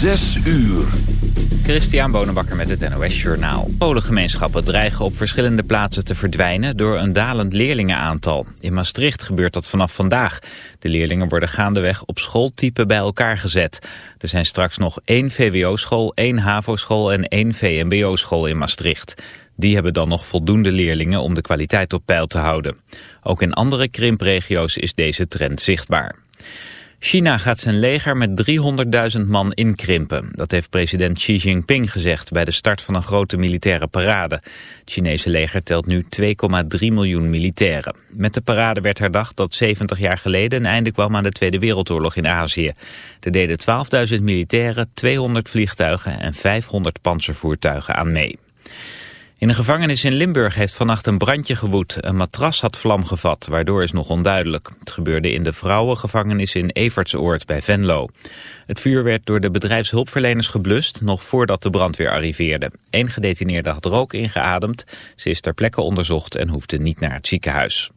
Zes uur. Christian Bonenbakker met het NOS Journaal. Polengemeenschappen dreigen op verschillende plaatsen te verdwijnen door een dalend leerlingenaantal. In Maastricht gebeurt dat vanaf vandaag. De leerlingen worden gaandeweg op schooltype bij elkaar gezet. Er zijn straks nog één VWO-school, één HAVO-school en één VMBO-school in Maastricht. Die hebben dan nog voldoende leerlingen om de kwaliteit op peil te houden. Ook in andere krimpregio's is deze trend zichtbaar. China gaat zijn leger met 300.000 man inkrimpen. Dat heeft president Xi Jinping gezegd bij de start van een grote militaire parade. Het Chinese leger telt nu 2,3 miljoen militairen. Met de parade werd herdacht dat 70 jaar geleden een einde kwam aan de Tweede Wereldoorlog in Azië. Er deden 12.000 militairen, 200 vliegtuigen en 500 panzervoertuigen aan mee. In een gevangenis in Limburg heeft vannacht een brandje gewoed. Een matras had vlam gevat, waardoor is nog onduidelijk. Het gebeurde in de vrouwengevangenis in Evertsoord bij Venlo. Het vuur werd door de bedrijfshulpverleners geblust, nog voordat de brandweer arriveerde. Eén gedetineerde had rook ingeademd. Ze is ter plekke onderzocht en hoefde niet naar het ziekenhuis.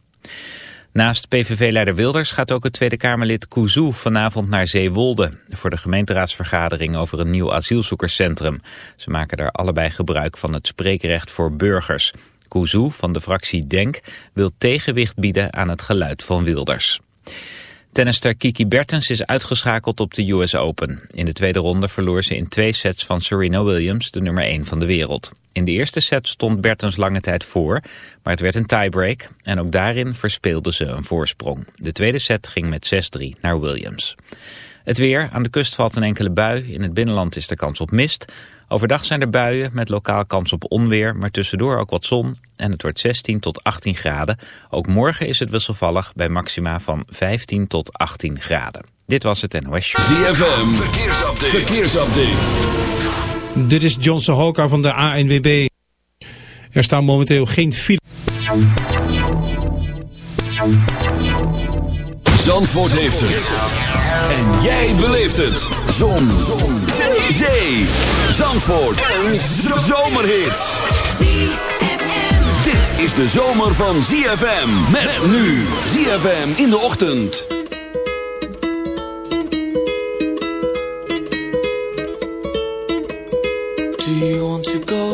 Naast PVV-leider Wilders gaat ook het Tweede Kamerlid Kouzou vanavond naar Zeewolde... voor de gemeenteraadsvergadering over een nieuw asielzoekerscentrum. Ze maken daar allebei gebruik van het spreekrecht voor burgers. Kouzou van de fractie DENK wil tegenwicht bieden aan het geluid van Wilders. Tennister Kiki Bertens is uitgeschakeld op de US Open. In de tweede ronde verloor ze in twee sets van Serena Williams, de nummer 1 van de wereld. In de eerste set stond Bertens lange tijd voor, maar het werd een tiebreak en ook daarin verspeelde ze een voorsprong. De tweede set ging met 6-3 naar Williams. Het weer, aan de kust valt een enkele bui, in het binnenland is de kans op mist. Overdag zijn er buien met lokaal kans op onweer, maar tussendoor ook wat zon en het wordt 16 tot 18 graden. Ook morgen is het wisselvallig bij maxima van 15 tot 18 graden. Dit was het NOS Show. ZFM, verkeersupdate. verkeersupdate. Dit is John Sohoka van de ANWB. Er staan momenteel geen file. Zandvoort heeft het. En jij beleeft het. Zon. Zon. Zee. Zandvoort. Een zomerhit. Dit is de zomer van ZFM. Met nu. ZFM in de ochtend. Do you want to go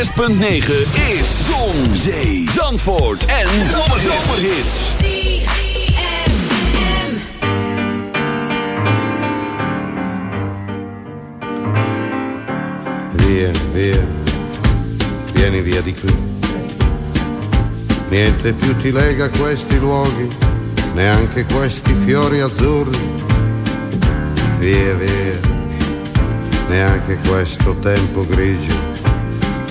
106.9 is Zon, Zee, Zandvoort en Zomerhits. Vieni, via, vieni via di qui. Niente più ti lega questi luoghi, neanche questi fiori azzurri. Via, via, neanche questo tempo grigio,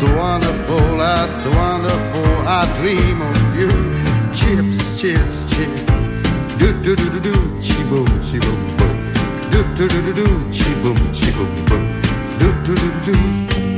it's wonderful, that's wonderful. I dream of you. Chips, chips, chips. Do do do do do, chi boom, chi boom boom. Do do do do do, chi boom, chi boom boom. Do do do do do.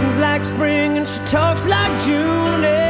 listens like spring and she talks like June.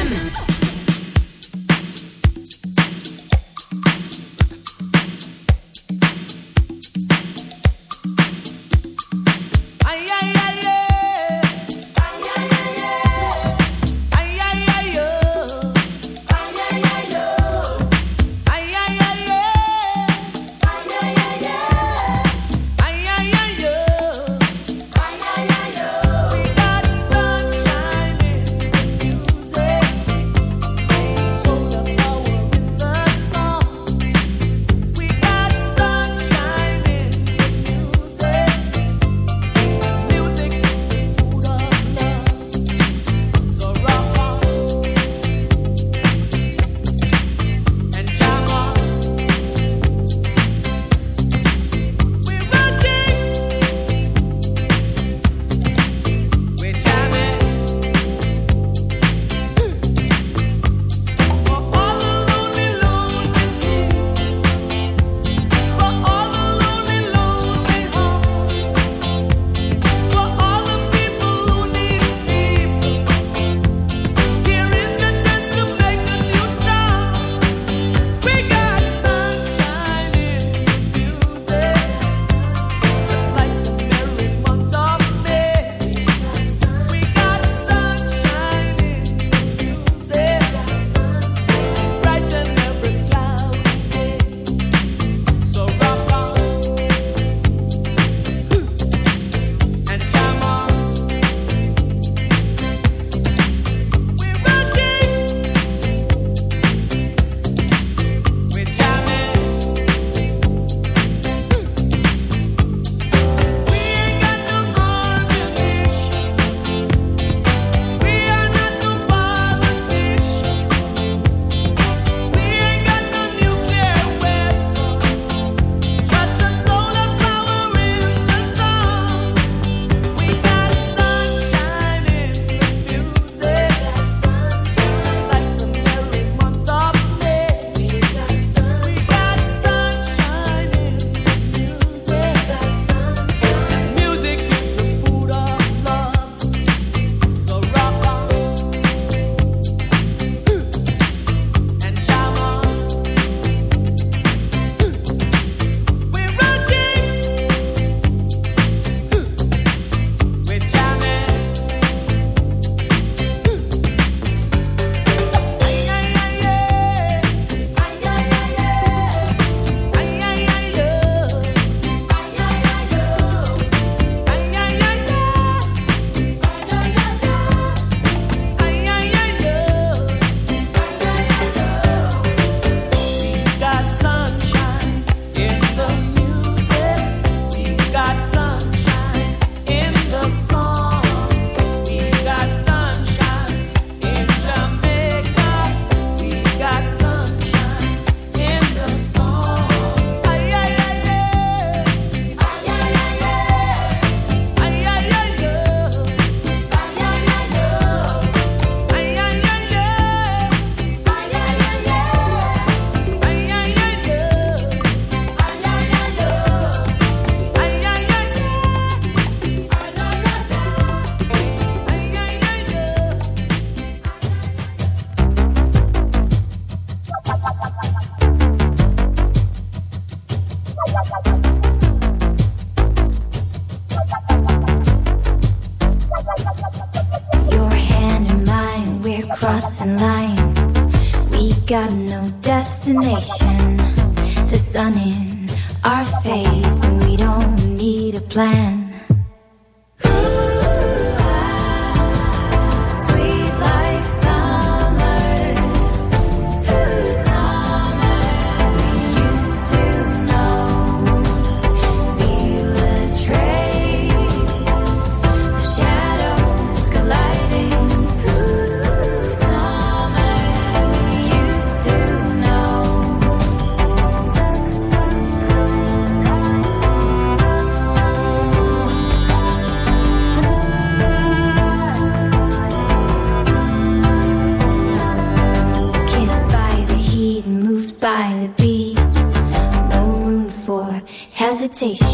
meditation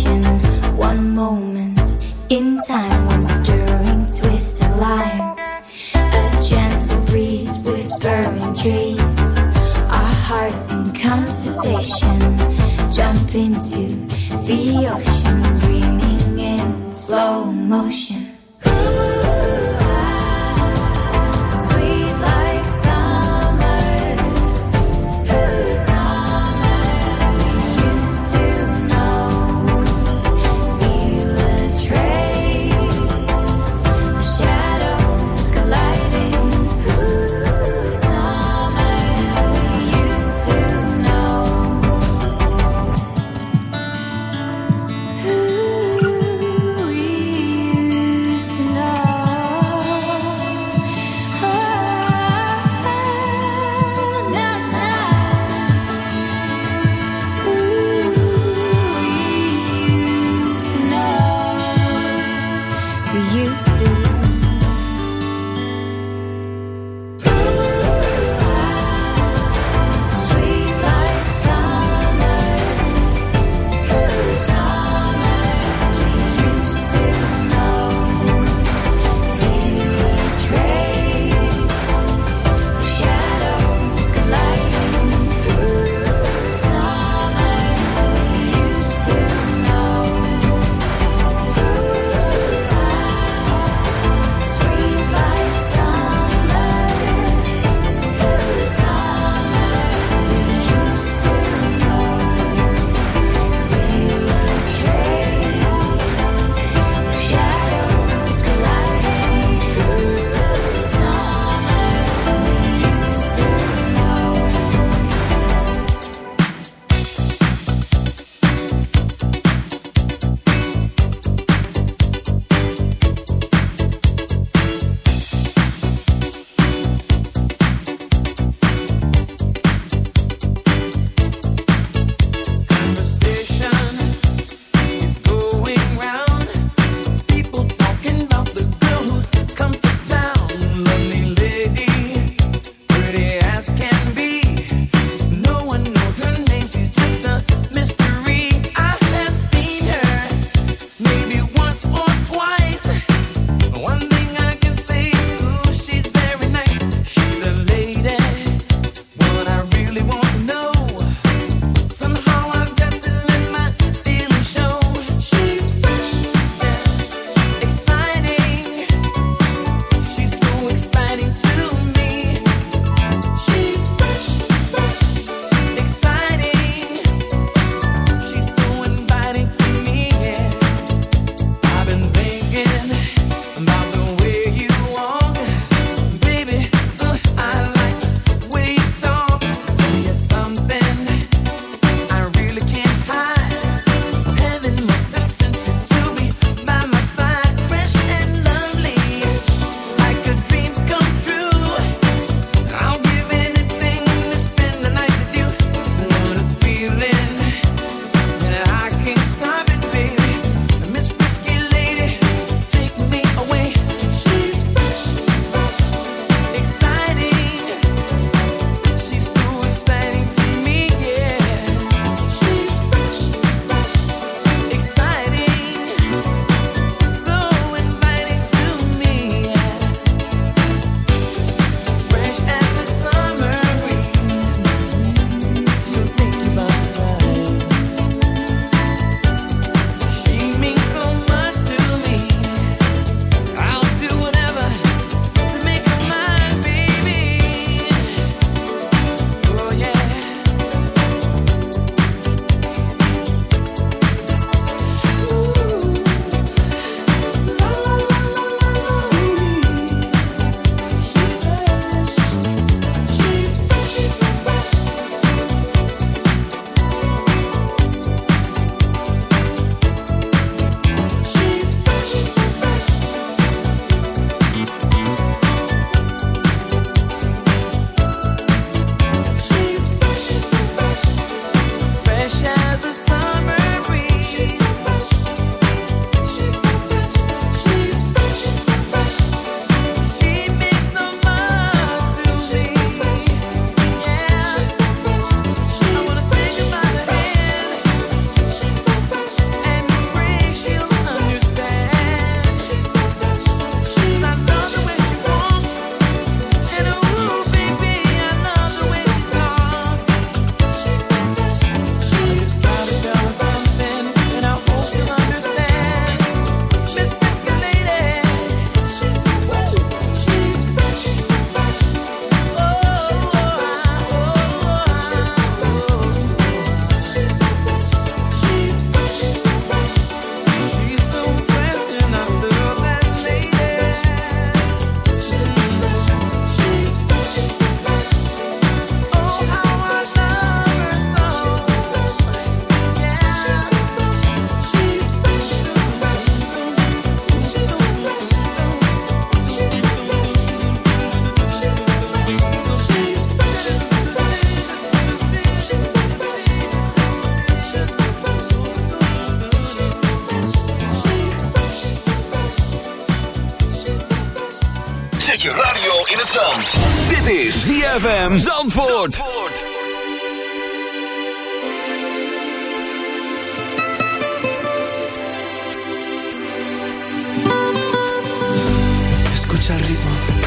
ZFM Zandvoort. Zandvoort. Escucha el ritmo.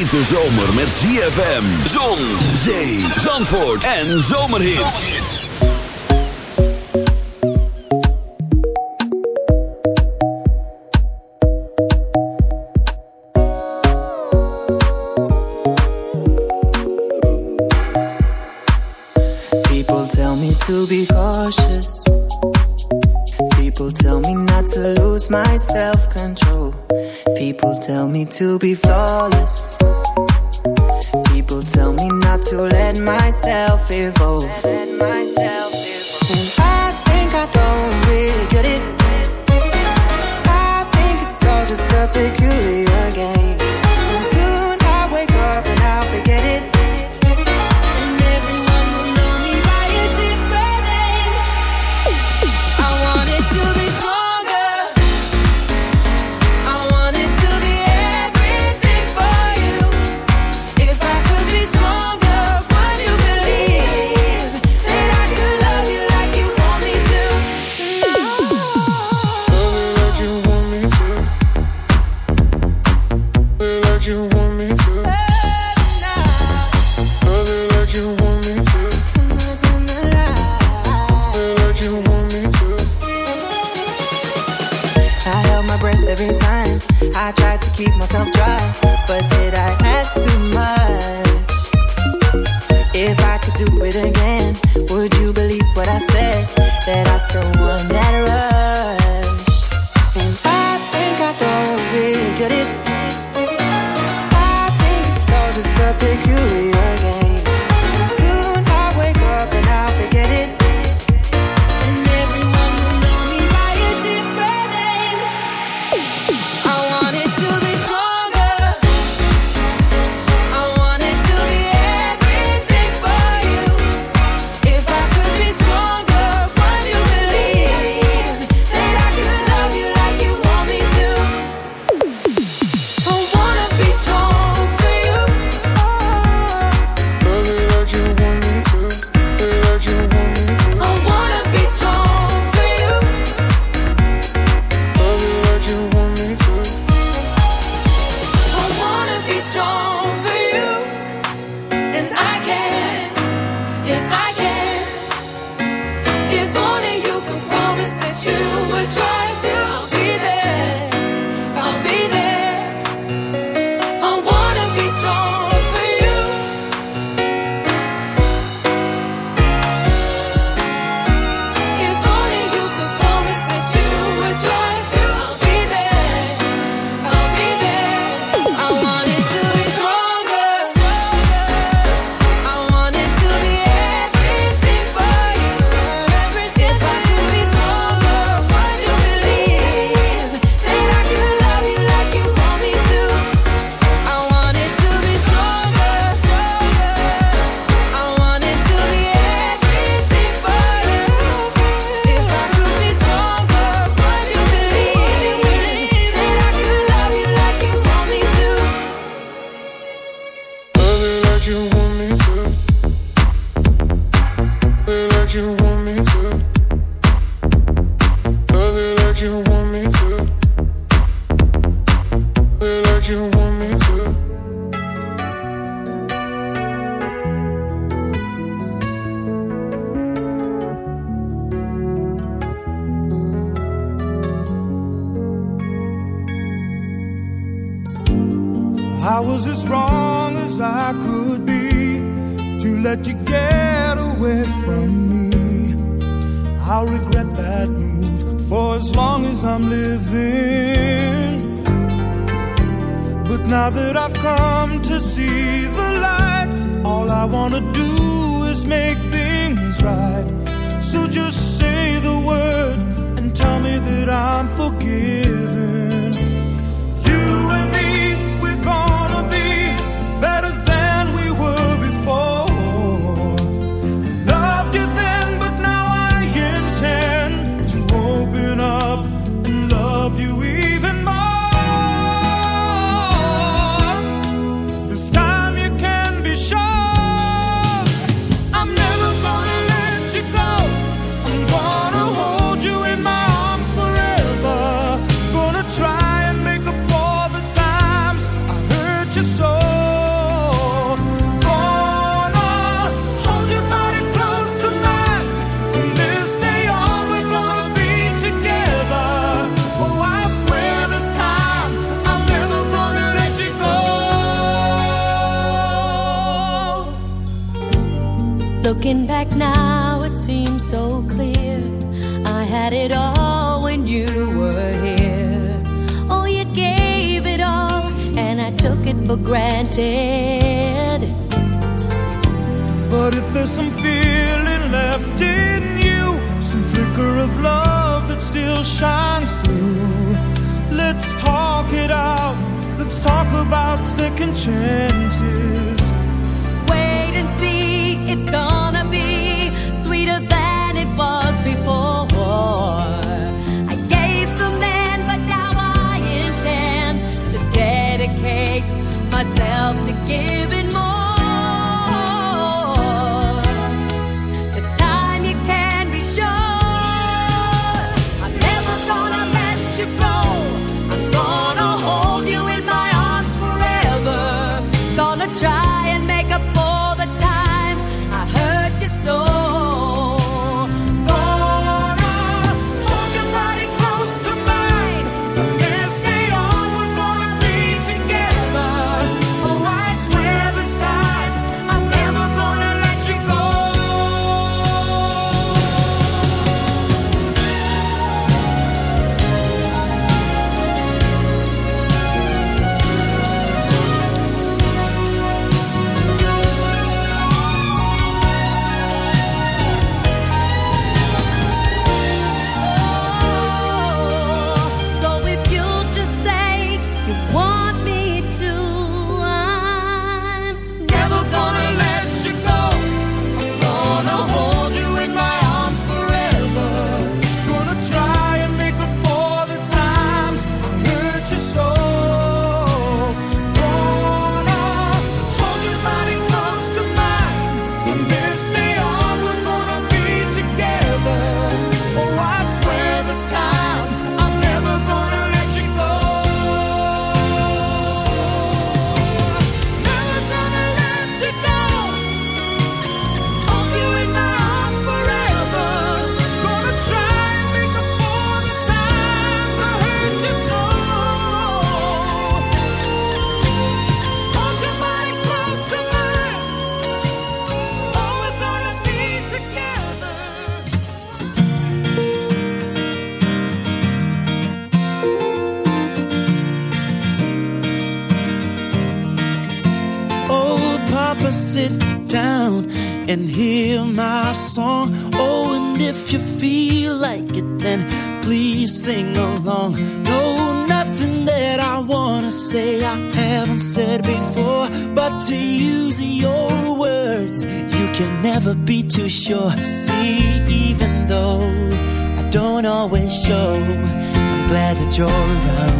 hete zomer met ZFM, zon, zee, zandvoort en. People tell me to be cautious. People tell me not to lose my self-control. People tell me to be flawless. mercury like you want me to. Love you like you for granted. But if there's some feeling left in you, some flicker of love that still shines through, let's talk it out. Let's talk about second chances. Wait and see, it's gonna be sweeter than it was love to give it more. never be too sure. See, even though I don't always show, I'm glad that you're around